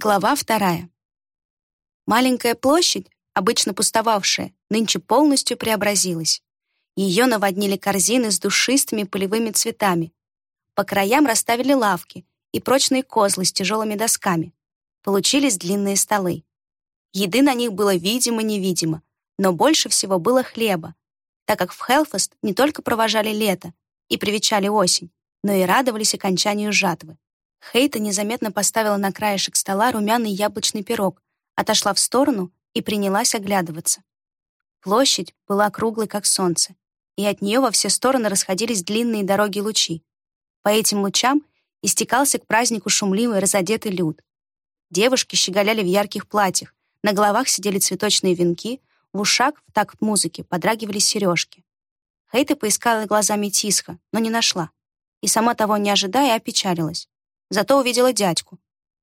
Глава вторая. Маленькая площадь, обычно пустовавшая, нынче полностью преобразилась. Ее наводнили корзины с душистыми полевыми цветами. По краям расставили лавки и прочные козлы с тяжелыми досками. Получились длинные столы. Еды на них было видимо-невидимо, но больше всего было хлеба, так как в Хелфаст не только провожали лето и привечали осень, но и радовались окончанию жатвы. Хейта незаметно поставила на краешек стола румяный яблочный пирог, отошла в сторону и принялась оглядываться. Площадь была круглой, как солнце, и от нее во все стороны расходились длинные дороги лучи. По этим лучам истекался к празднику шумливый разодетый люд. Девушки щеголяли в ярких платьях, на головах сидели цветочные венки, в ушах в такт музыки подрагивали сережки. Хейта поискала глазами Тисха, но не нашла. И сама того не ожидая, опечалилась. Зато увидела дядьку.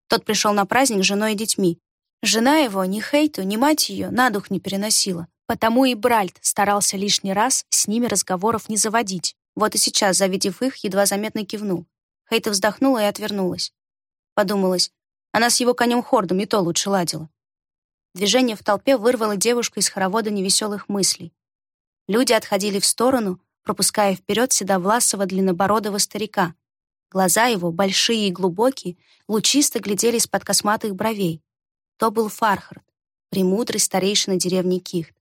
Тот пришел на праздник с женой и детьми. Жена его ни Хейту, ни мать ее на дух не переносила. Потому и Бральт старался лишний раз с ними разговоров не заводить. Вот и сейчас, завидев их, едва заметно кивнул. Хейта вздохнула и отвернулась. Подумалась, она с его конем Хордом и то лучше ладила. Движение в толпе вырвало девушку из хоровода невеселых мыслей. Люди отходили в сторону, пропуская вперед седовласого длиннобородого старика. Глаза его, большие и глубокие, лучисто глядели из-под косматых бровей. То был Фархард, премудрый старейшина деревни Кихт.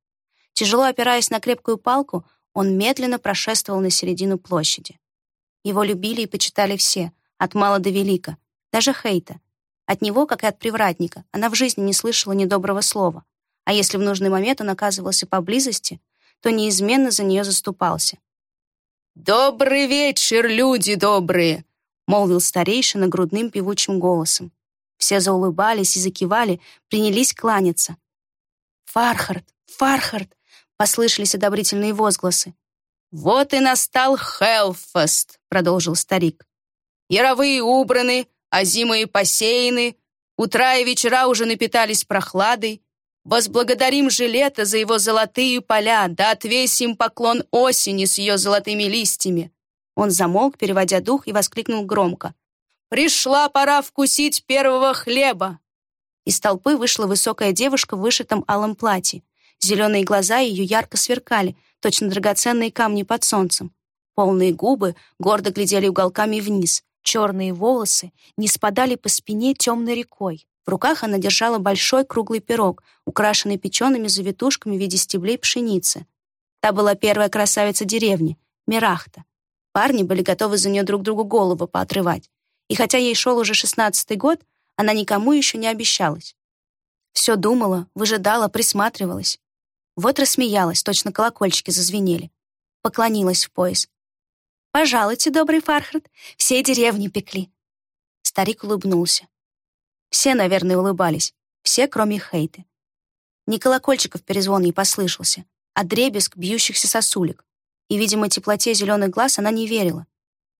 Тяжело опираясь на крепкую палку, он медленно прошествовал на середину площади. Его любили и почитали все, от мала до велика, даже Хейта. От него, как и от привратника, она в жизни не слышала ни доброго слова. А если в нужный момент он оказывался поблизости, то неизменно за нее заступался. «Добрый вечер, люди добрые!» — молвил старейшина грудным певучим голосом. Все заулыбались и закивали, принялись кланяться. «Фархард! Фархард!» — послышались одобрительные возгласы. «Вот и настал Хелфест!» — продолжил старик. «Яровые убраны, а зимы посеяны, утра и вечера уже напитались прохладой. Возблагодарим же лето за его золотые поля, да отвесим поклон осени с ее золотыми листьями. Он замолк, переводя дух, и воскликнул громко. «Пришла пора вкусить первого хлеба!» Из толпы вышла высокая девушка в вышитом алом платье. Зеленые глаза ее ярко сверкали, точно драгоценные камни под солнцем. Полные губы гордо глядели уголками вниз. Черные волосы не спадали по спине темной рекой. В руках она держала большой круглый пирог, украшенный печеными завитушками в виде стеблей пшеницы. Та была первая красавица деревни, Мирахта. Парни были готовы за нее друг другу голову поотрывать. И хотя ей шел уже шестнадцатый год, она никому еще не обещалась. Все думала, выжидала, присматривалась. Вот рассмеялась, точно колокольчики зазвенели. Поклонилась в пояс. «Пожалуйте, добрый Фархард, все деревни пекли». Старик улыбнулся. Все, наверное, улыбались. Все, кроме Хейты. Не колокольчиков перезвон ей послышался, а дребезг бьющихся сосулек и, видимо, теплоте зеленых глаз она не верила.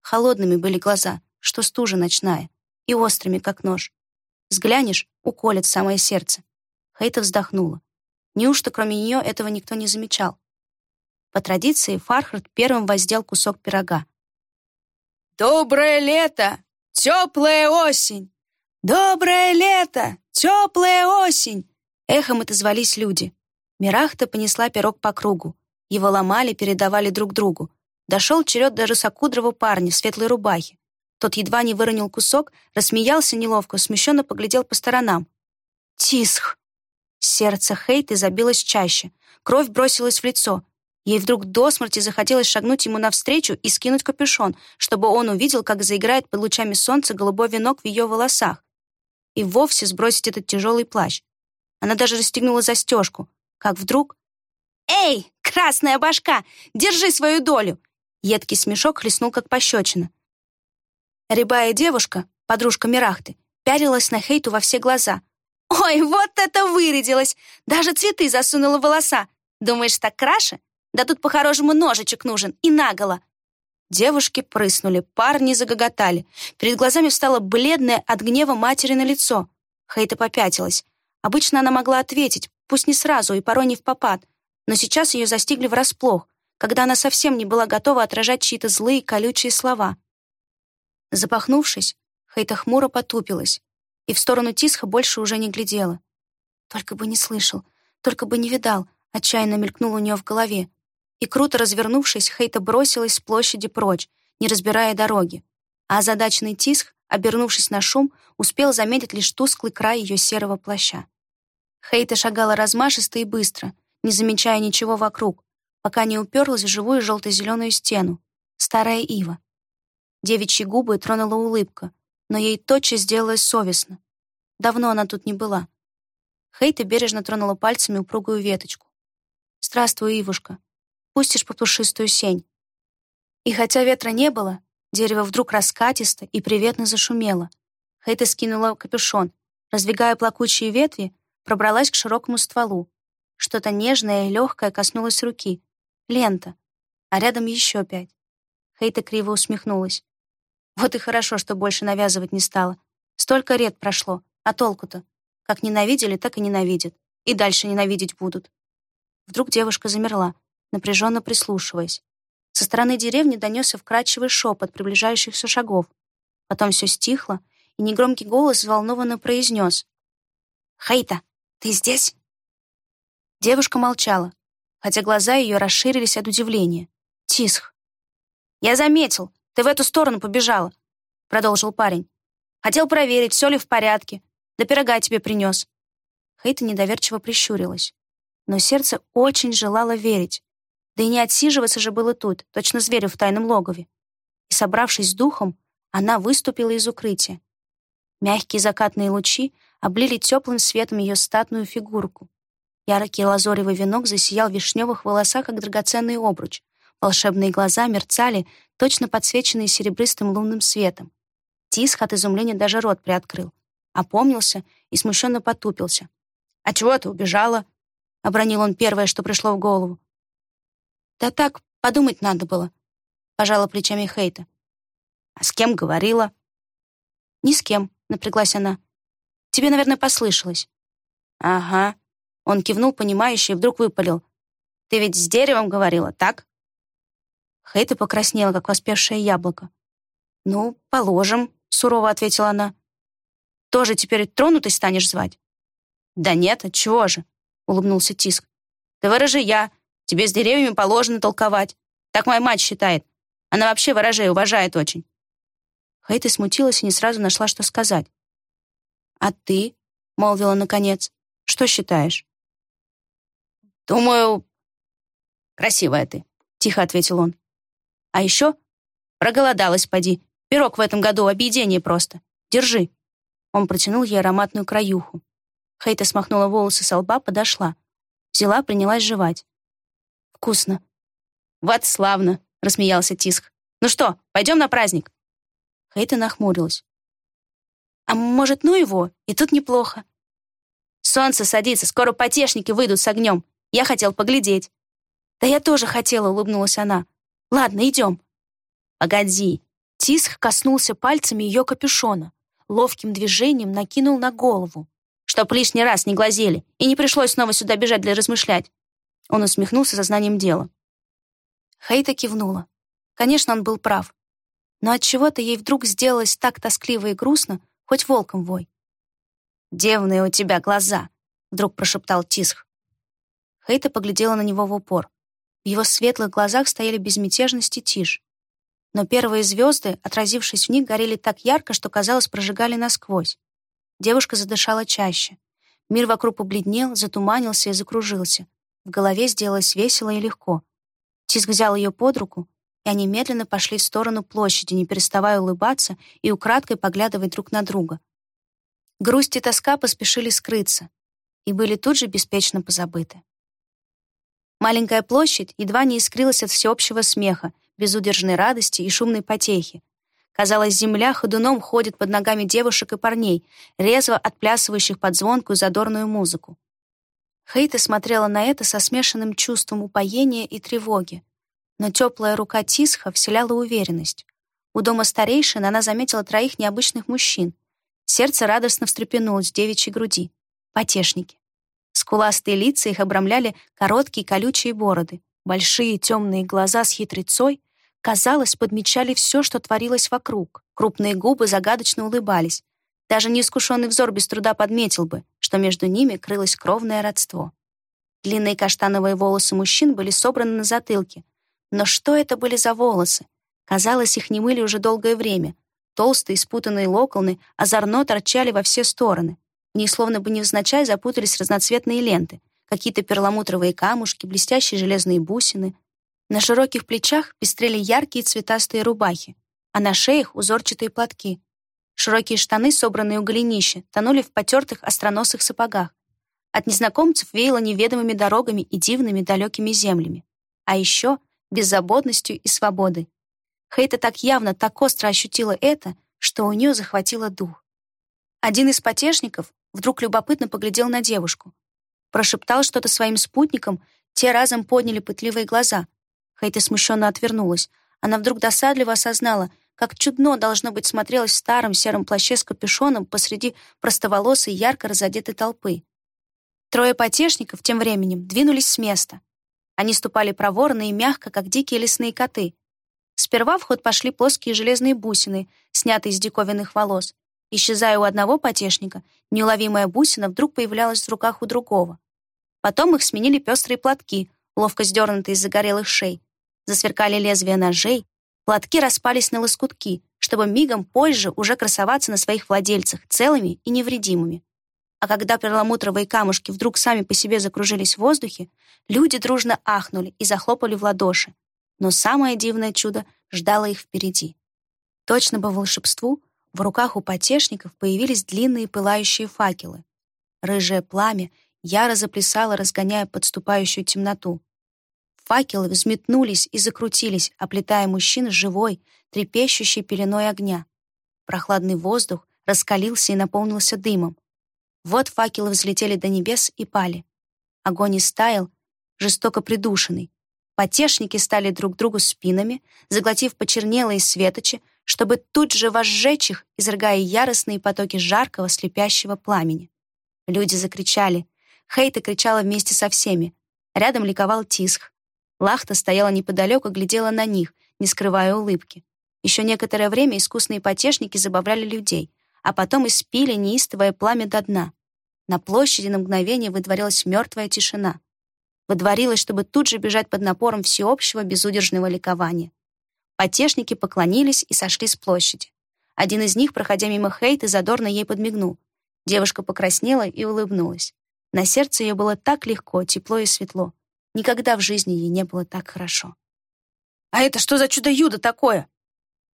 Холодными были глаза, что стужа ночная, и острыми, как нож. Взглянешь — уколет самое сердце. Хейта вздохнула. Неужто кроме нее этого никто не замечал? По традиции Фархард первым воздел кусок пирога. «Доброе лето! Теплая осень! Доброе лето! Теплая осень!» Эхом отозвались люди. Мирахта понесла пирог по кругу. Его ломали, передавали друг другу. Дошел черед даже сокудрого парня в светлой рубахе. Тот едва не выронил кусок, рассмеялся неловко, смущенно поглядел по сторонам. Тисх! Сердце Хейты забилось чаще. Кровь бросилась в лицо. Ей вдруг до смерти захотелось шагнуть ему навстречу и скинуть капюшон, чтобы он увидел, как заиграет под лучами солнца голубой венок в ее волосах. И вовсе сбросить этот тяжелый плащ. Она даже расстегнула застежку, как вдруг... «Эй, красная башка! Держи свою долю!» Едкий смешок хлестнул, как пощечина. Рябая девушка, подружка Мирахты, пялилась на Хейту во все глаза. «Ой, вот это вырядилась! Даже цветы засунула в волоса! Думаешь, так краше? Да тут по-хорошему ножичек нужен, и наголо!» Девушки прыснули, парни загоготали. Перед глазами встало бледное от гнева матери на лицо. Хейта попятилась. Обычно она могла ответить, пусть не сразу и порой не в попад, но сейчас ее застигли врасплох, когда она совсем не была готова отражать чьи-то злые колючие слова. Запахнувшись, Хейта хмуро потупилась. и в сторону Тисха больше уже не глядела. Только бы не слышал, только бы не видал, отчаянно мелькнуло у нее в голове. И круто развернувшись, Хейта бросилась с площади прочь, не разбирая дороги. А озадаченный Тисх, обернувшись на шум, успел заметить лишь тусклый край ее серого плаща. Хейта шагала размашисто и быстро, не замечая ничего вокруг, пока не уперлась в живую желто-зеленую стену. Старая ива. Девичьи губы тронула улыбка, но ей тотчас сделалось совестно. Давно она тут не была. Хейта бережно тронула пальцами упругую веточку. «Здравствуй, Ивушка. Пустишь по пушистую сень». И хотя ветра не было, дерево вдруг раскатисто и приветно зашумело. Хейта скинула капюшон, раздвигая плакучие ветви, пробралась к широкому стволу. Что-то нежное и легкое коснулось руки. Лента. А рядом еще пять. Хейта криво усмехнулась. Вот и хорошо, что больше навязывать не стала. Столько лет прошло, а толку-то? Как ненавидели, так и ненавидят. И дальше ненавидеть будут. Вдруг девушка замерла, напряженно прислушиваясь. Со стороны деревни донесся вкрадчивый шепот приближающихся шагов. Потом все стихло, и негромкий голос взволнованно произнес. «Хейта, ты здесь?» Девушка молчала, хотя глаза ее расширились от удивления. Тисх. «Я заметил, ты в эту сторону побежала», — продолжил парень. «Хотел проверить, все ли в порядке. Да пирога тебе принес». Хейта недоверчиво прищурилась. Но сердце очень желало верить. Да и не отсиживаться же было тут, точно зверю в тайном логове. И, собравшись с духом, она выступила из укрытия. Мягкие закатные лучи облили теплым светом ее статную фигурку. Яркий лазоревый венок засиял в вишневых волосах, как драгоценный обруч. Волшебные глаза мерцали, точно подсвеченные серебристым лунным светом. Тисх от изумления даже рот приоткрыл. Опомнился и смущенно потупился. «А чего ты убежала?» — обронил он первое, что пришло в голову. «Да так, подумать надо было», — пожала плечами Хейта. «А с кем говорила?» «Ни с кем», — напряглась она. «Тебе, наверное, послышалось». «Ага». Он кивнул, понимающе, и вдруг выпалил. «Ты ведь с деревом говорила, так?» Хейта покраснела, как воспевшее яблоко. «Ну, положим», — сурово ответила она. «Тоже теперь тронутый станешь звать?» «Да нет, отчего же?» — улыбнулся Тиск. «Ты ворожи я. Тебе с деревьями положено толковать. Так моя мать считает. Она вообще ворожей уважает очень». Хейта смутилась и не сразу нашла, что сказать. «А ты?» — молвила наконец. «Что считаешь?» «Думаю, красивая ты», — тихо ответил он. А еще проголодалась, поди. Пирог в этом году объедение просто. Держи. Он протянул ей ароматную краюху. Хейта смахнула волосы со лба, подошла. Взяла, принялась жевать. Вкусно. Вот славно, рассмеялся Тиск. Ну что, пойдем на праздник? Хейта нахмурилась. А может, ну его? И тут неплохо. Солнце садится, скоро потешники выйдут с огнем. Я хотел поглядеть. Да я тоже хотела, улыбнулась она. Ладно, идем. Погоди. Тисх коснулся пальцами ее капюшона, ловким движением накинул на голову, чтоб лишний раз не глазели и не пришлось снова сюда бежать для размышлять. Он усмехнулся сознанием дела. Хейта кивнула. Конечно, он был прав. Но от чего то ей вдруг сделалось так тоскливо и грустно, хоть волком вой. «Девные у тебя глаза», — вдруг прошептал Тисх. Хейта поглядела на него в упор. В его светлых глазах стояли безмятежность и тишь. Но первые звезды, отразившись в них, горели так ярко, что, казалось, прожигали насквозь. Девушка задышала чаще. Мир вокруг побледнел, затуманился и закружился. В голове сделалось весело и легко. Тиск взял ее под руку, и они медленно пошли в сторону площади, не переставая улыбаться и украдкой поглядывать друг на друга. Грусть и тоска поспешили скрыться и были тут же беспечно позабыты. Маленькая площадь едва не искрилась от всеобщего смеха, безудержной радости и шумной потехи. Казалось, земля ходуном ходит под ногами девушек и парней, резво отплясывающих под звонкую задорную музыку. Хейта смотрела на это со смешанным чувством упоения и тревоги. Но теплая рука Тисха вселяла уверенность. У дома старейшин она заметила троих необычных мужчин. Сердце радостно встрепенулось в девичьей груди. Потешники. Скуластые лица их обрамляли короткие колючие бороды. Большие темные глаза с хитрецой, казалось, подмечали все, что творилось вокруг. Крупные губы загадочно улыбались. Даже неискушенный взор без труда подметил бы, что между ними крылось кровное родство. Длинные каштановые волосы мужчин были собраны на затылке. Но что это были за волосы? Казалось, их не мыли уже долгое время. Толстые, спутанные локоны озорно торчали во все стороны. Них словно бы невзначай запутались разноцветные ленты, какие-то перламутровые камушки, блестящие железные бусины. На широких плечах пестрели яркие цветастые рубахи, а на шеях узорчатые платки. Широкие штаны, собранные у голенища, тонули в потертых остроносых сапогах. От незнакомцев веяло неведомыми дорогами и дивными далекими землями. А еще беззаботностью и свободой. Хейта так явно, так остро ощутила это, что у нее захватило дух. Один из потешников вдруг любопытно поглядел на девушку. Прошептал что-то своим спутникам, те разом подняли пытливые глаза. Хейта смущенно отвернулась. Она вдруг досадливо осознала, как чудно должно быть смотрелось в старом сером плаще с капюшоном посреди простоволосой ярко разодетой толпы. Трое потешников тем временем двинулись с места. Они ступали проворно и мягко, как дикие лесные коты. Сперва в ход пошли плоские железные бусины, снятые из диковинных волос. Исчезая у одного потешника, неуловимая бусина вдруг появлялась в руках у другого. Потом их сменили пестрые платки, ловко сдернутые из загорелых шей. Засверкали лезвия ножей, платки распались на лоскутки, чтобы мигом позже уже красоваться на своих владельцах целыми и невредимыми. А когда перламутровые камушки вдруг сами по себе закружились в воздухе, люди дружно ахнули и захлопали в ладоши. Но самое дивное чудо ждало их впереди. Точно по волшебству в руках у потешников появились длинные пылающие факелы. Рыжее пламя яро заплясало, разгоняя подступающую темноту. Факелы взметнулись и закрутились, оплетая мужчин живой, трепещущей пеленой огня. Прохладный воздух раскалился и наполнился дымом. Вот факелы взлетели до небес и пали. Огонь истаял, жестоко придушенный. Потешники стали друг другу спинами, заглотив почернелые светочи, чтобы тут же возжечь их, изрыгая яростные потоки жаркого, слепящего пламени. Люди закричали. Хейта кричала вместе со всеми. Рядом ликовал Тисх. Лахта стояла неподалеку, глядела на них, не скрывая улыбки. Еще некоторое время искусные потешники забавляли людей, а потом испили неистовое пламя до дна. На площади на мгновение выдворилась мертвая тишина. Выдворилась, чтобы тут же бежать под напором всеобщего безудержного ликования. Потешники поклонились и сошли с площади. Один из них, проходя мимо Хейты, задорно ей подмигнул. Девушка покраснела и улыбнулась. На сердце ее было так легко, тепло и светло. Никогда в жизни ей не было так хорошо. «А это что за чудо-юдо такое?»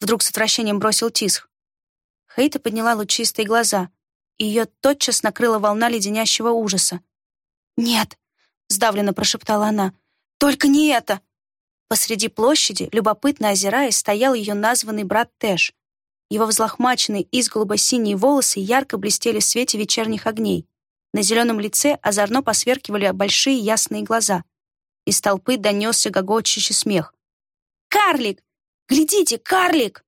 Вдруг с отвращением бросил Тисх. Хейта подняла лучистые глаза, и ее тотчас накрыла волна леденящего ужаса. «Нет!» — сдавленно прошептала она. «Только не это!» Посреди площади, любопытно озираясь, стоял ее названный брат Тэш. Его взлохмаченные из голубо-синие волосы ярко блестели в свете вечерних огней. На зеленом лице озорно посверкивали большие ясные глаза. Из толпы донесся гогочущий смех. «Карлик! Глядите, карлик!»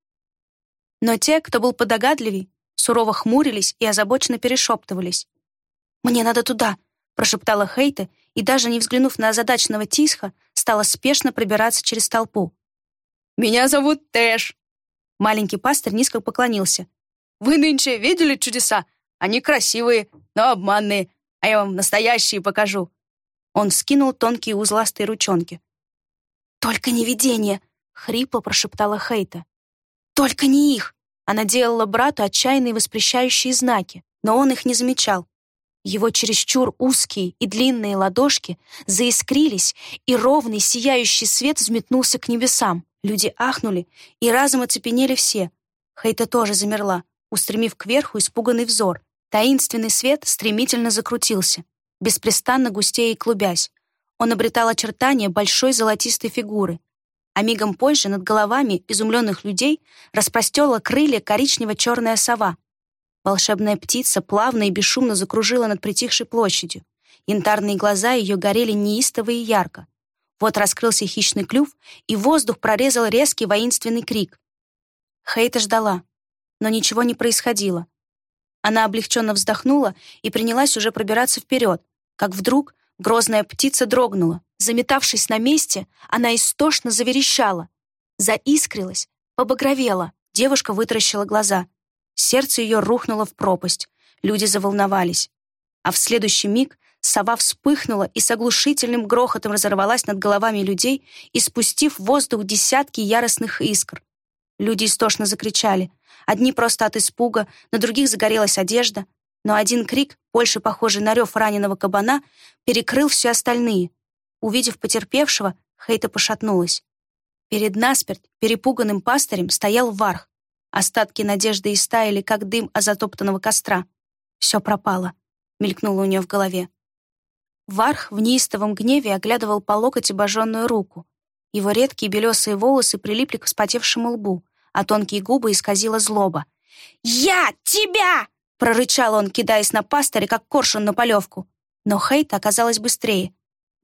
Но те, кто был подогадливей, сурово хмурились и озабоченно перешептывались. «Мне надо туда!» — прошептала Хейта и, даже не взглянув на озадаченного Тисха, стала спешно пробираться через толпу. «Меня зовут Тэш!» Маленький пастор низко поклонился. «Вы нынче видели чудеса? Они красивые, но обманные, а я вам настоящие покажу. Он скинул тонкие узластые ручонки. «Только не видение!» — хрипло прошептала Хейта. «Только не их!» Она делала брату отчаянные воспрещающие знаки, но он их не замечал. Его чересчур узкие и длинные ладошки заискрились, и ровный сияющий свет взметнулся к небесам. Люди ахнули, и разом оцепенели все. Хейта тоже замерла, устремив кверху испуганный взор. Таинственный свет стремительно закрутился беспрестанно густея и клубясь. Он обретал очертания большой золотистой фигуры. А мигом позже над головами изумленных людей распростела крылья коричнево-черная сова. Волшебная птица плавно и бесшумно закружила над притихшей площадью. Янтарные глаза ее горели неистово и ярко. Вот раскрылся хищный клюв, и воздух прорезал резкий воинственный крик. Хейта ждала, но ничего не происходило. Она облегченно вздохнула и принялась уже пробираться вперед, как вдруг грозная птица дрогнула. Заметавшись на месте, она истошно заверещала. Заискрилась, побагровела. Девушка вытаращила глаза. Сердце ее рухнуло в пропасть. Люди заволновались. А в следующий миг сова вспыхнула и с оглушительным грохотом разорвалась над головами людей, испустив в воздух десятки яростных искр. Люди истошно закричали. Одни просто от испуга, на других загорелась одежда. Но один крик, больше похожий на рев раненого кабана, перекрыл все остальные. Увидев потерпевшего, Хейта пошатнулась. Перед насмерть перепуганным пастырем стоял Варх. Остатки надежды истаяли, как дым озатоптанного костра. Все пропало, мелькнуло у нее в голове. Варх в неистовом гневе оглядывал по локоть обожженную руку. Его редкие белесые волосы прилипли к вспотевшему лбу, а тонкие губы исказила злоба. «Я тебя!» — прорычал он, кидаясь на пастыря, как коршун на полевку. Но Хейт оказалась быстрее.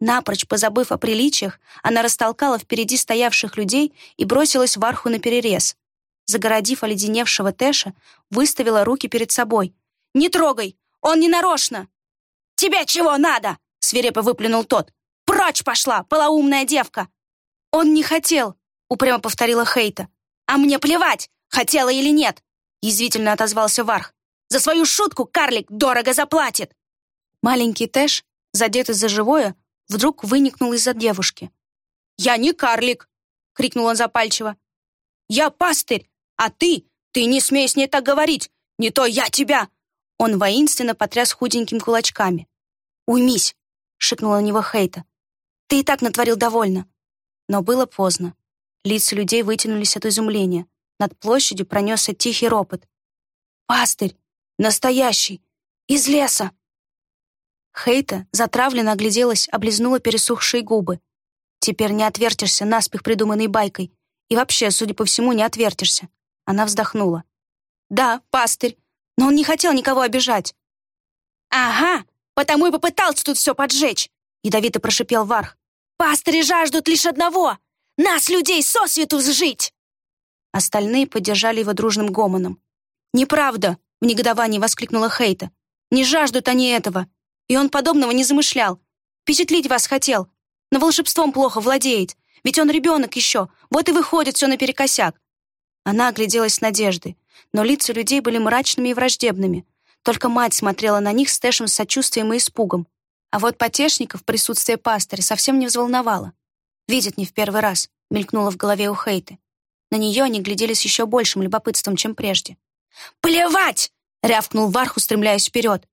Напрочь позабыв о приличиях, она растолкала впереди стоявших людей и бросилась в арху наперерез. Загородив оледеневшего Тэша, выставила руки перед собой. «Не трогай! Он не нарочно!» «Тебе чего надо?» — свирепо выплюнул тот. «Прочь пошла, полоумная девка!» «Он не хотел!» — упрямо повторила Хейта. «А мне плевать, хотела или нет!» — язвительно отозвался Варх. «За свою шутку карлик дорого заплатит!» Маленький Тэш, задетый за живое, вдруг выникнул из-за девушки. «Я не карлик!» — крикнул он запальчиво. «Я пастырь, а ты, ты не смей с ней так говорить! Не то я тебя!» Он воинственно потряс худенькими кулачками. «Уймись!» — шикнула на него Хейта. «Ты и так натворил довольно!» Но было поздно. Лица людей вытянулись от изумления. Над площадью пронесся тихий ропот. «Пастырь! Настоящий! Из леса!» Хейта затравленно огляделась, облизнула пересохшие губы. «Теперь не отвертишься наспех придуманной байкой. И вообще, судя по всему, не отвертишься». Она вздохнула. «Да, пастырь, но он не хотел никого обижать». «Ага, потому и попытался тут все поджечь», — ядовито прошипел Варх. «Пастыри жаждут лишь одного — нас, людей, сосвету сжить!» Остальные поддержали его дружным гомоном. «Неправда!» — в негодовании воскликнула Хейта. «Не жаждут они этого. И он подобного не замышлял. Впечатлить вас хотел. Но волшебством плохо владеет. Ведь он ребенок еще. Вот и выходит все наперекосяк». Она огляделась с надеждой. Но лица людей были мрачными и враждебными. Только мать смотрела на них с Тэшем с сочувствием и испугом. А вот потешников присутствие пастыря совсем не взволновало. «Видят не в первый раз», — мелькнуло в голове у Хейты. На нее они гляделись еще большим любопытством, чем прежде. «Плевать!» — рявкнул Варх, устремляясь вперед.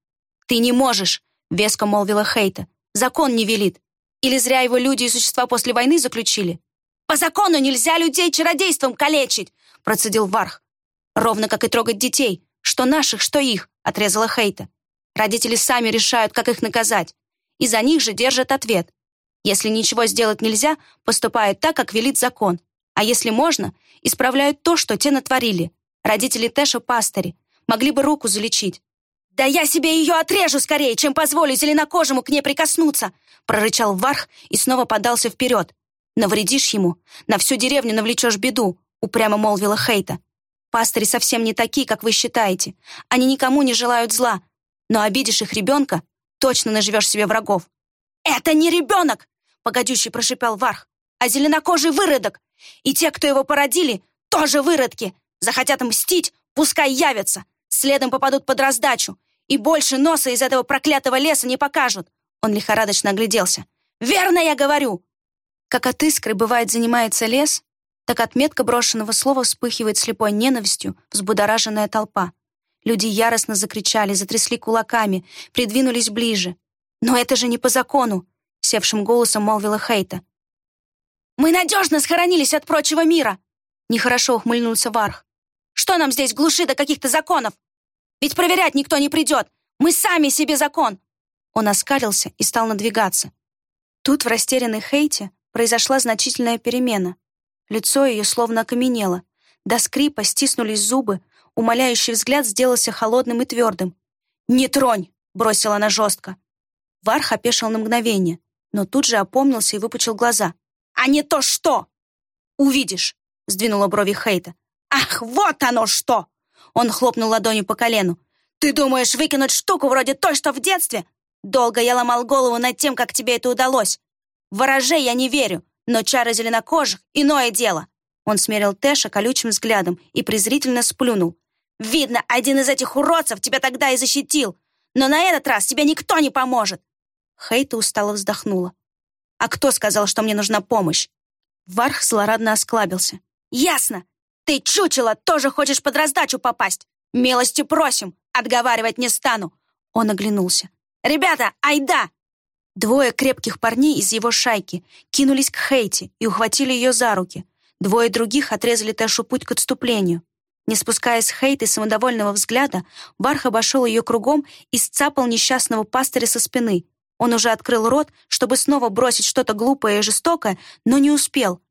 «Ты не можешь!» веско молвила Хейта. Закон не велит. Или зря его люди и существа после войны заключили? По закону нельзя людей чародейством калечить, процедил Варх. Ровно как и трогать детей, что наших, что их, отрезала Хейта. Родители сами решают, как их наказать, и за них же держат ответ. Если ничего сделать нельзя, поступают так, как велит закон. А если можно, исправляют то, что те натворили. Родители Тэша пастыри, могли бы руку залечить, «Да я себе ее отрежу скорее, чем позволю зеленокожему к ней прикоснуться!» прорычал Варх и снова подался вперед. «Навредишь ему, на всю деревню навлечешь беду», упрямо молвила Хейта. «Пастыри совсем не такие, как вы считаете. Они никому не желают зла. Но обидишь их ребенка, точно наживешь себе врагов». «Это не ребенок!» — погодющий прошипел Варх, «а зеленокожий выродок. И те, кто его породили, тоже выродки. Захотят мстить, пускай явятся. Следом попадут под раздачу. И больше носа из этого проклятого леса не покажут. Он лихорадочно огляделся. «Верно я говорю!» Как от искры, бывает, занимается лес, так от метко брошенного слова вспыхивает слепой ненавистью взбудораженная толпа. Люди яростно закричали, затрясли кулаками, придвинулись ближе. «Но это же не по закону!» — севшим голосом молвила Хейта. «Мы надежно схоронились от прочего мира!» Нехорошо ухмыльнулся Варх. Что нам здесь глуши до каких-то законов? Ведь проверять никто не придет. Мы сами себе закон!» Он оскалился и стал надвигаться. Тут в растерянной Хейте произошла значительная перемена. Лицо ее словно окаменело. До скрипа стиснулись зубы, умоляющий взгляд сделался холодным и твердым. «Не тронь!» — бросила она жестко. Варх опешил на мгновение, но тут же опомнился и выпучил глаза. «А не то что!» «Увидишь!» — сдвинула брови Хейта. «Ах, вот оно что!» Он хлопнул ладонью по колену. «Ты думаешь выкинуть штуку вроде той, что в детстве? Долго я ломал голову над тем, как тебе это удалось. В ворожей я не верю, но чары зеленокожих — иное дело». Он смерил Тэша колючим взглядом и презрительно сплюнул. Видно, один из этих уродцев тебя тогда и защитил. Но на этот раз тебе никто не поможет!» Хейта устало вздохнула. «А кто сказал, что мне нужна помощь?» Варх злорадно осклабился. «Ясно! Ты, чучело, тоже хочешь под раздачу попасть! Милости просим! Отговаривать не стану!» Он оглянулся. «Ребята, айда!» Двое крепких парней из его шайки кинулись к Хейти и ухватили ее за руки. Двое других отрезали Тэшу путь к отступлению. Не спуская с Хейты самодовольного взгляда, Варх обошел ее кругом и сцапал несчастного пастыря со спины. Он уже открыл рот, чтобы снова бросить что-то глупое и жестокое, но не успел.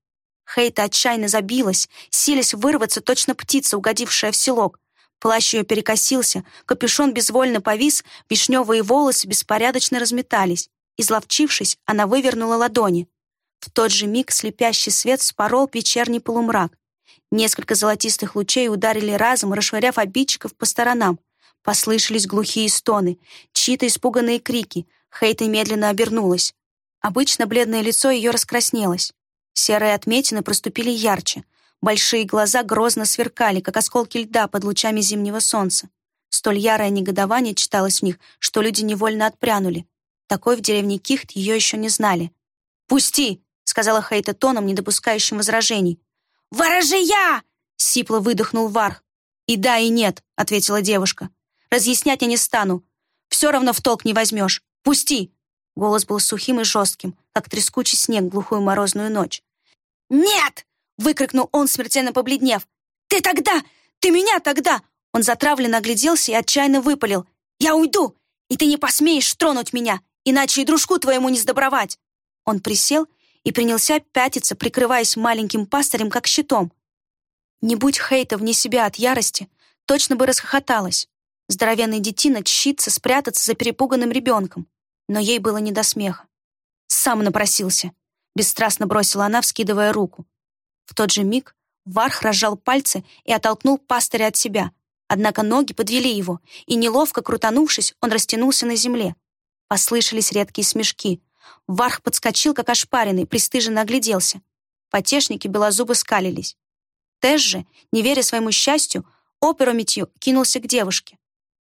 Хейта отчаянно забилась, силясь вырваться точно птица, угодившая в селок. Плащ ее перекосился, капюшон безвольно повис, вишневые волосы беспорядочно разметались. Изловчившись, она вывернула ладони. В тот же миг слепящий свет спорол вечерний полумрак. Несколько золотистых лучей ударили разом, расшвыряв обидчиков по сторонам. Послышались глухие стоны, чьи-то испуганные крики. Хейта медленно обернулась. Обычно бледное лицо ее раскраснелось. Серые отметины проступили ярче. Большие глаза грозно сверкали, как осколки льда под лучами зимнего солнца. Столь ярое негодование читалось в них, что люди невольно отпрянули. Такой в деревне Кихт ее еще не знали. «Пусти!» — сказала Хейта тоном, не допускающим возражений. «Ворожия!» — сипло выдохнул Варх. «И да, и нет», — ответила девушка. «Разъяснять я не стану. Все равно в толк не возьмешь. Пусти!» Голос был сухим и жестким, как трескучий снег в глухую морозную ночь. «Нет!» — выкрикнул он, смертельно побледнев. «Ты тогда! Ты меня тогда!» Он затравленно огляделся и отчаянно выпалил. «Я уйду, и ты не посмеешь тронуть меня, иначе и дружку твоему не сдобровать!» Он присел и принялся пятиться, прикрываясь маленьким пастырем, как щитом. Не будь Хейта вне себя от ярости, точно бы расхохоталась. Здоровенный детина тщится спрятаться за перепуганным ребенком но ей было не до смеха. «Сам напросился», — бесстрастно бросила она, вскидывая руку. В тот же миг Варх разжал пальцы и оттолкнул пастыря от себя, однако ноги подвели его, и, неловко крутанувшись, он растянулся на земле. Послышались редкие смешки. Варх подскочил, как ошпаренный, пристыженно огляделся. Потешники белозубы скалились. Тэш же, не веря своему счастью, оперометью кинулся к девушке.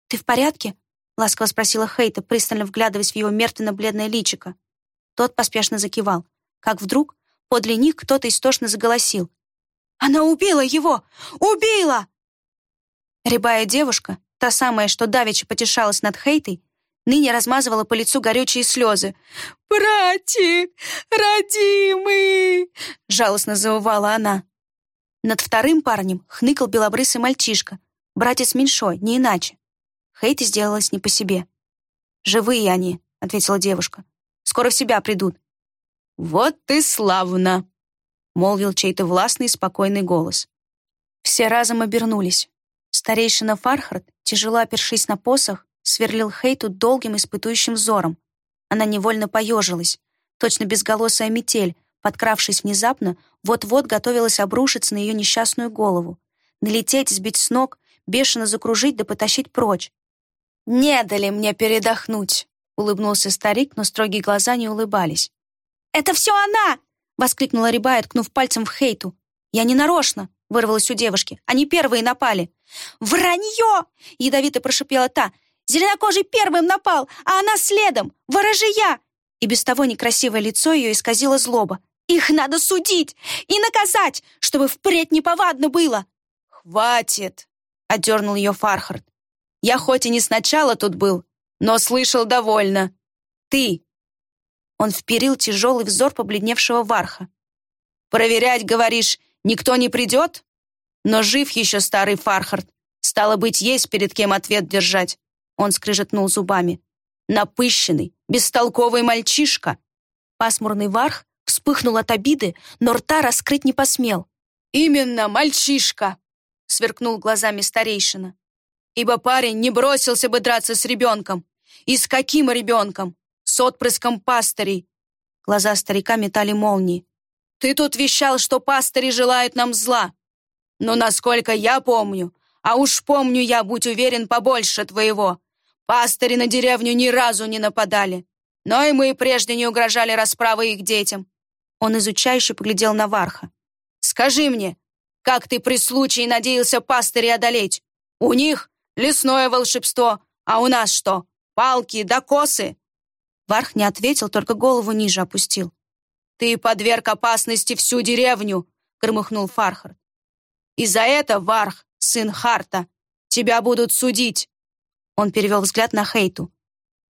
«Ты в порядке?» ласково спросила Хейта, пристально вглядываясь в его мертвенно-бледное личико. Тот поспешно закивал. Как вдруг подле них кто-то истошно заголосил. «Она убила его! Убила!» Рябая девушка, та самая, что давеча потешалась над Хейтой, ныне размазывала по лицу горючие слезы. «Братик! Родимый!» — жалостно заувала она. Над вторым парнем хныкал белобрысый мальчишка, братец меньшой, не иначе. Хейти сделалась не по себе. «Живые они», — ответила девушка. «Скоро в себя придут». «Вот ты славно!» — молвил чей-то властный спокойный голос. Все разом обернулись. Старейшина Фархард, тяжело опершись на посох, сверлил Хейту долгим испытующим взором. Она невольно поежилась. Точно безголосая метель, подкравшись внезапно, вот-вот готовилась обрушиться на ее несчастную голову. Налететь, сбить с ног, бешено закружить да потащить прочь. «Не дали мне передохнуть», — улыбнулся старик, но строгие глаза не улыбались. «Это все она!» — воскликнула Рябая, ткнув пальцем в Хейту. «Я не нарочно!» — вырвалась у девушки. «Они первые напали!» «Вранье!» — ядовито прошипела та. «Зеленокожий первым напал, а она следом! Ворожия!» И без того некрасивое лицо ее исказило злоба. «Их надо судить и наказать, чтобы впредь неповадно было!» «Хватит!» — одернул ее Фархард. Я хоть и не сначала тут был, но слышал довольно. Ты!» Он вперил тяжелый взор побледневшего Варха. «Проверять, говоришь, никто не придет? Но жив еще старый Фархард. Стало быть, есть перед кем ответ держать». Он скрижетнул зубами. «Напыщенный, бестолковый мальчишка!» Пасмурный Варх вспыхнул от обиды, но рта раскрыть не посмел. «Именно мальчишка!» сверкнул глазами старейшина ибо парень не бросился бы драться с ребенком. И с каким ребенком? С отпрыском пастырей. Глаза старика метали молнии. Ты тут вещал, что пастыри желают нам зла. Но насколько я помню, а уж помню я, будь уверен, побольше твоего, пастыри на деревню ни разу не нападали. Но и мы прежде не угрожали расправой их детям. Он изучающе поглядел на Варха. «Скажи мне, как ты при случае надеялся пастыря одолеть? У них лесное волшебство, а у нас что, палки да косы?» Варх не ответил, только голову ниже опустил. «Ты подверг опасности всю деревню!» — громыхнул Фархард. «И за это, Варх, сын Харта, тебя будут судить!» Он перевел взгляд на Хейту.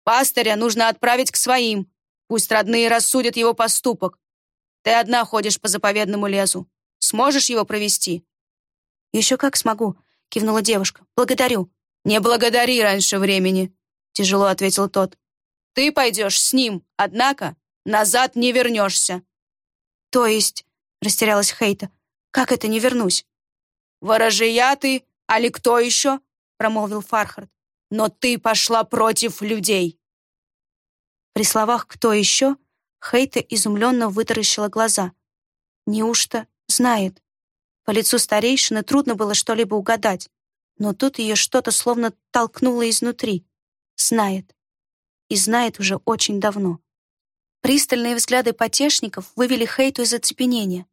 «Пастыря нужно отправить к своим. Пусть родные рассудят его поступок. Ты одна ходишь по заповедному лесу. Сможешь его провести?» «Еще как смогу», — кивнула девушка. «Благодарю». «Не благодари раньше времени», — тяжело ответил тот. «Ты пойдешь с ним, однако назад не вернешься». «То есть...» — растерялась Хейта. «Как это не вернусь?» «Ворожия ты, али кто еще?» — промолвил Фархард. «Но ты пошла против людей». При словах «кто еще?» Хейта изумленно вытаращила глаза. Неужто знает? По лицу старейшины трудно было что-либо угадать, но тут ее что-то словно толкнуло изнутри. Знает. И знает уже очень давно. Пристальные взгляды потешников вывели Хейту из оцепенения.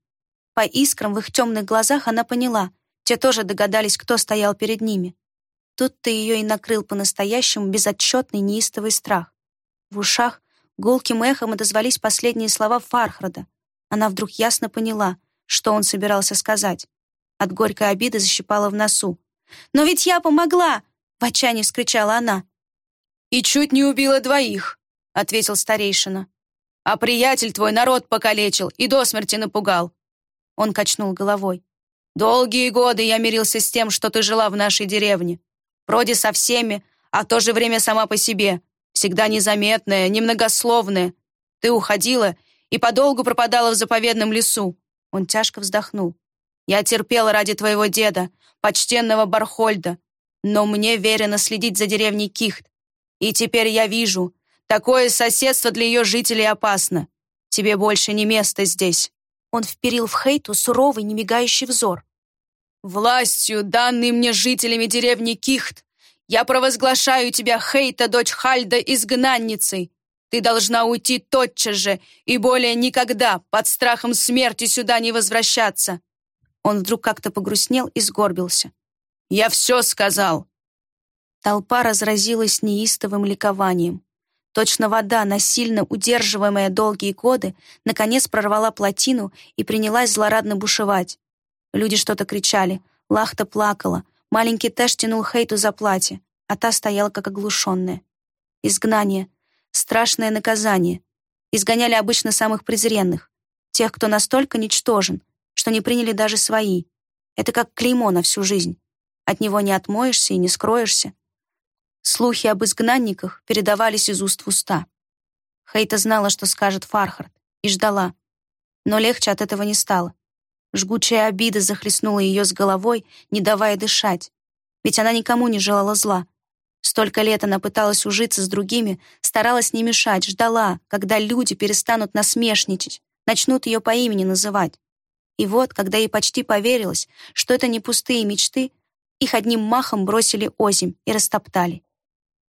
По искрам в их темных глазах она поняла, те тоже догадались, кто стоял перед ними. Тут-то ее и накрыл по-настоящему безотчетный неистовый страх. В ушах гулким эхом отозвались последние слова Фархрада. Она вдруг ясно поняла, что он собирался сказать. От горькой обиды защипала в носу. «Но ведь я помогла!» — в отчаянии вскричала она. «И чуть не убила двоих», — ответил старейшина. А приятель твой народ покалечил и до смерти напугал. Он качнул головой. Долгие годы я мирился с тем, что ты жила в нашей деревне. Вроде со всеми, а в то же время сама по себе. Всегда незаметная, немногословная. Ты уходила и подолгу пропадала в заповедном лесу. Он тяжко вздохнул. Я терпела ради твоего деда, почтенного Бархольда, но мне верено следить за деревней Кихт. И теперь я вижу, Такое соседство для ее жителей опасно. Тебе больше не место здесь». Он вперил в Хейту суровый, немигающий взор. «Властью, данной мне жителями деревни Кихт, я провозглашаю тебя, Хейта, дочь Хальда, изгнанницей. Ты должна уйти тотчас же и более никогда под страхом смерти сюда не возвращаться». Он вдруг как-то погрустнел и сгорбился. «Я все сказал». Толпа разразилась неистовым ликованием. Точно вода, насильно удерживаемая долгие годы, наконец прорвала плотину и принялась злорадно бушевать. Люди что-то кричали, Лахта плакала, маленький Тэш тянул Хейту за платье, а та стояла как оглушенная. Изгнание. Страшное наказание. Изгоняли обычно самых презренных. Тех, кто настолько ничтожен, что не приняли даже свои. Это как клеймо на всю жизнь. От него не отмоешься и не скроешься. Слухи об изгнанниках передавались из уст в уста. Хейта знала, что скажет Фархард, и ждала. Но легче от этого не стало. Жгучая обида захлестнула ее с головой, не давая дышать. Ведь она никому не желала зла. Столько лет она пыталась ужиться с другими, старалась не мешать, ждала, когда люди перестанут насмешничать, начнут ее по имени называть. И вот, когда ей почти поверилось, что это не пустые мечты, их одним махом бросили озимь и растоптали.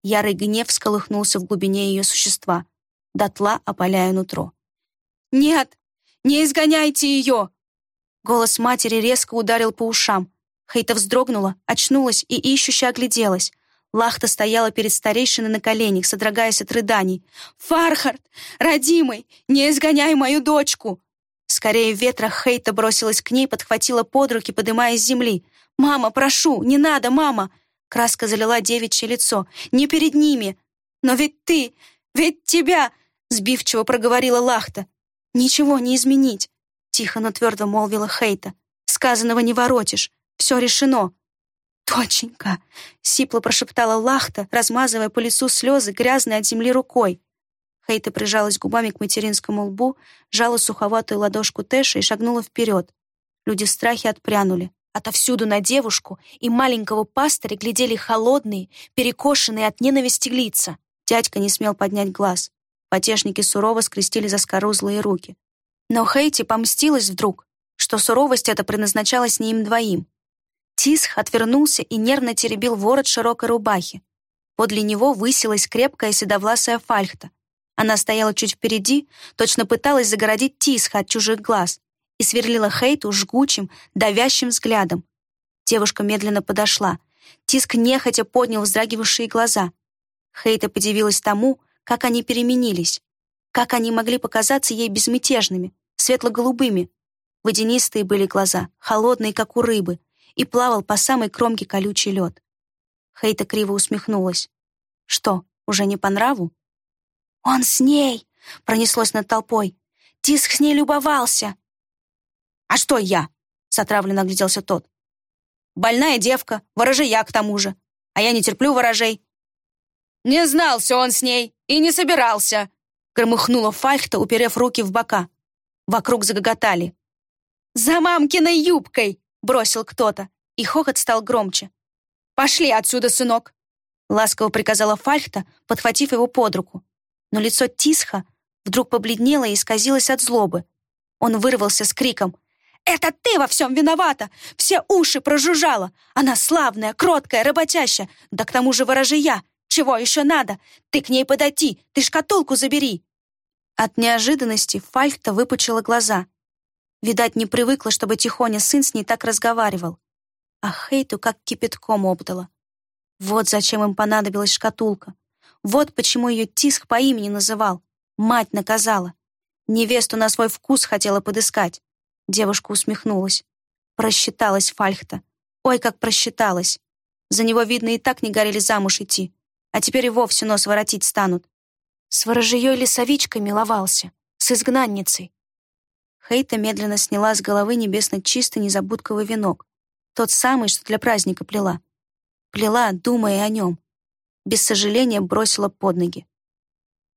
Ярый гнев всколыхнулся в глубине ее существа, дотла опаляя нутро. «Нет! Не изгоняйте ее!» Голос матери резко ударил по ушам. Хейта вздрогнула, очнулась и ищуще огляделась. Лахта стояла перед старейшиной на коленях, содрогаясь от рыданий. «Фархард! Родимый! Не изгоняй мою дочку!» Скорее ветра Хейта бросилась к ней, подхватила под руки, подымая с земли. «Мама, прошу! Не надо, мама!» Краска залила девичье лицо. «Не перед ними! Но ведь ты! Ведь тебя!» Сбивчиво проговорила Лахта. «Ничего не изменить!» Тихо, но твердо молвила Хейта. «Сказанного не воротишь. Все решено!» «Доченька!» — сипло прошептала Лахта, размазывая по лицу слезы, грязной от земли рукой. Хейта прижалась губами к материнскому лбу, жала суховатую ладошку Тэша и шагнула вперед. Люди в страхе отпрянули. Отовсюду на девушку и маленького пастыря глядели холодные, перекошенные от ненависти лица. Дядька не смел поднять глаз. Потешники сурово скрестили заскорузлые руки. Но Хейти помстилась вдруг, что суровость эта предназначалась не им двоим. Тисх отвернулся и нервно теребил ворот широкой рубахи. Подле него высилась крепкая седовласая фальхта. Она стояла чуть впереди, точно пыталась загородить Тисха от чужих глаз и сверлила Хейту жгучим, давящим взглядом. Девушка медленно подошла, Тиск нехотя поднял вздрагивавшие глаза. Хейта подивилась тому, как они переменились, как они могли показаться ей безмятежными, светло-голубыми. Водянистые были глаза, холодные, как у рыбы, и плавал по самой кромке колючий лед. Хейта криво усмехнулась. Что, уже не по нраву? «Он с ней!» — пронеслось над толпой. «Тиск с ней любовался!» «А что я?» — затравленно огляделся тот. «Больная девка, ворожея к тому же. А я не терплю ворожей». «Не знался он с ней и не собирался!» — громыхнула Фальхта, уперев руки в бока. Вокруг загоготали. «За мамкиной юбкой!» — бросил кто-то, и хохот стал громче. «Пошли отсюда, сынок!» — ласково приказала Фальхта, подхватив его под руку. Но лицо Тисха вдруг побледнело и исказилось от злобы. Он вырвался с криком. «Это ты во всем виновата! Все уши прожужжала! Она славная, кроткая, работящая, да к тому же ворожия! Чего еще надо? Ты к ней подойти, ты шкатулку забери!» От неожиданности Фальхта выпучила глаза. Видать, не привыкла, чтобы Тихоня сын с ней так разговаривал а Хейту как кипятком обдала. Вот зачем им понадобилась шкатулка. Вот почему ее Тиск по имени называл. Мать наказала. Невесту на свой вкус хотела подыскать. Девушка усмехнулась. Просчиталась Фальхта. Ой, как просчиталась. За него, видно, и так не горели замуж идти. А теперь и вовсе нос воротить станут. С ворожьей лесовичкой миловался. С изгнанницей. Хейта медленно сняла с головы небесно чистый незабудковый венок. Тот самый, что для праздника плела. Плела, думая о нем. Без сожаления бросила под ноги.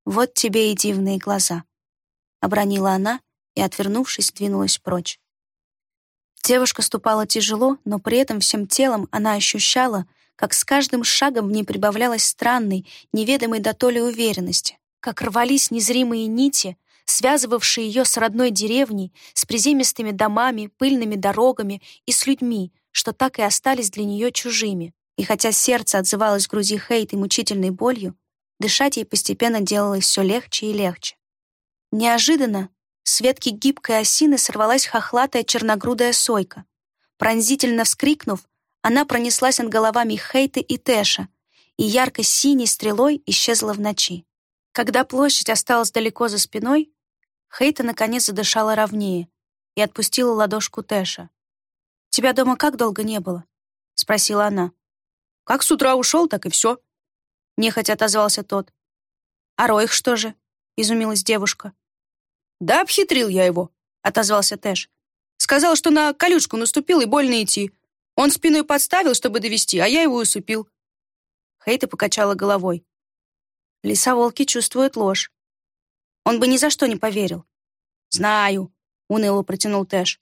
«Вот тебе и дивные глаза», — обронила она и, отвернувшись, двинулась прочь. Девушка ступала тяжело, но при этом всем телом она ощущала, как с каждым шагом в ней прибавлялась странной, неведомой дотоле уверенности, как рвались незримые нити, связывавшие ее с родной деревней, с приземистыми домами, пыльными дорогами и с людьми, что так и остались для нее чужими. И хотя сердце отзывалось в груди хейт и мучительной болью, дышать ей постепенно делалось все легче и легче. Неожиданно с ветки гибкой осины сорвалась хохлатая черногрудая сойка. Пронзительно вскрикнув, она пронеслась над головами Хейты и Тэша и ярко-синей стрелой исчезла в ночи. Когда площадь осталась далеко за спиной, Хейта наконец задышала ровнее и отпустила ладошку Тэша. «Тебя дома как долго не было?» — спросила она. «Как с утра ушел, так и все», — нехотя отозвался тот. «А Ройх что же?» — изумилась девушка. «Да обхитрил я его», — отозвался Тэш. «Сказал, что на колючку наступил и больно идти. Он спиной подставил, чтобы довести, а я его усыпил». Хейта покачала головой. Лиса-волки чувствуют ложь. Он бы ни за что не поверил. «Знаю», — уныло протянул Тэш.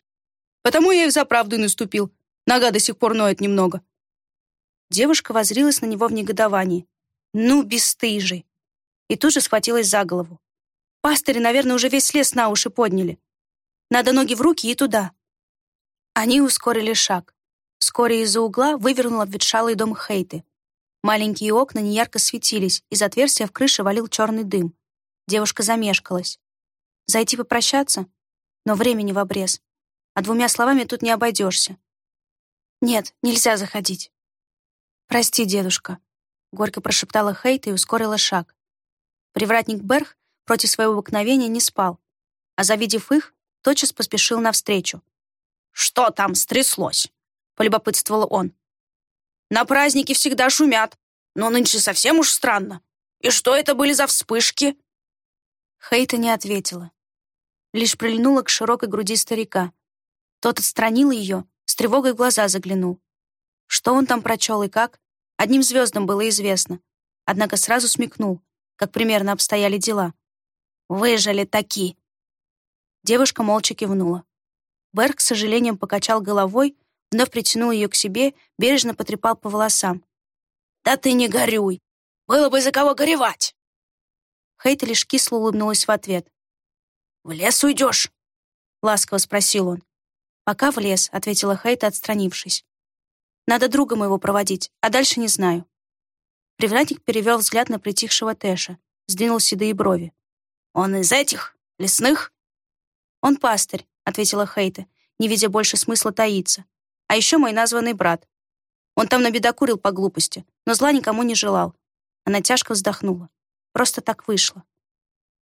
Потому я и за правду наступил. Нога до сих пор ноет немного». Девушка возрилась на него в негодовании. «Ну, бесстыжий!» И тут же схватилась за голову. Пастыри, наверное, уже весь лес на уши подняли. Надо ноги в руки и туда. Они ускорили шаг. Вскоре из-за угла вывернул обветшалый дом Хейты. Маленькие окна неярко светились, из отверстия в крыше валил черный дым. Девушка замешкалась. Зайти попрощаться? Но времени в обрез а двумя словами тут не обойдешься. Нет, нельзя заходить. Прости, дедушка, горько прошептала Хейт и ускорила шаг. Привратник Берх против своего обыкновения не спал, а завидев их, тотчас поспешил навстречу. «Что там стряслось?» — полюбопытствовал он. «На празднике всегда шумят, но нынче совсем уж странно. И что это были за вспышки?» Хейта не ответила. Лишь прильнула к широкой груди старика, тот отстранил ее, с тревогой в глаза заглянул. Что он там прочел и как, одним звездам было известно. Однако сразу смекнул, как примерно обстояли дела. «Выжили таки!» Девушка молча кивнула. Берг, с сожалением, покачал головой, вновь притянул ее к себе, бережно потрепал по волосам. «Да ты не горюй! Было бы за кого горевать!» Хейта лишь кисло улыбнулась в ответ. «В лес уйдешь?» — ласково спросил он. «Пока в лес», — ответила Хейта, отстранившись. «Надо друга моего проводить, а дальше не знаю». Привратник перевел взгляд на притихшего Тэша, сдвинул седые брови. «Он из этих? Лесных?» «Он пастырь», — ответила Хейта, не видя больше смысла таиться. «А еще мой названный брат». Он там набедокурил по глупости, но зла никому не желал. Она тяжко вздохнула. Просто так вышло.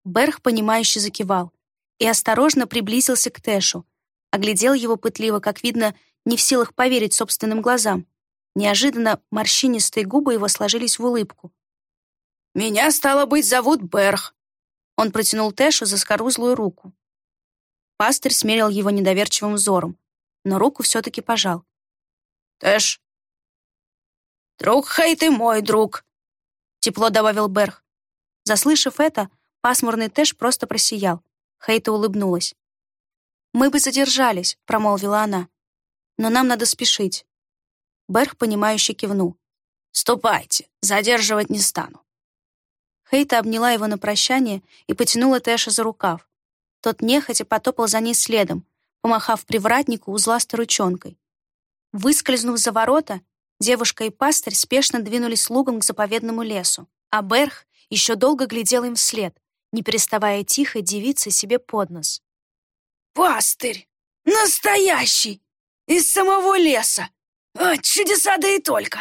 Берх, понимающе закивал и осторожно приблизился к Тэшу, оглядел его пытливо, как видно, не в силах поверить собственным глазам. Неожиданно морщинистые губы его сложились в улыбку. «Меня, стало быть, зовут Берх». Он протянул Тэшу за скорузлую руку. Пастырь смерил его недоверчивым взором, но руку все-таки пожал. «Тэш, друг Хей, ты мой друг», — тепло добавил Берх. Заслышав это, пасмурный Тэш просто просиял. Хейта улыбнулась. «Мы бы задержались», — промолвила она. «Но нам надо спешить». Берх, понимающе кивнул. «Ступайте, задерживать не стану». Хейта обняла его на прощание и потянула Тэша за рукав. Тот нехотя потопал за ней следом, помахав привратнику узластой ручонкой. Выскользнув за ворота, девушка и пастырь спешно двинулись лугом к заповедному лесу, а Берх еще долго глядел им вслед, не переставая тихо девиться себе под нос. «Пастырь! Настоящий! Из самого леса! А, чудеса да и только!»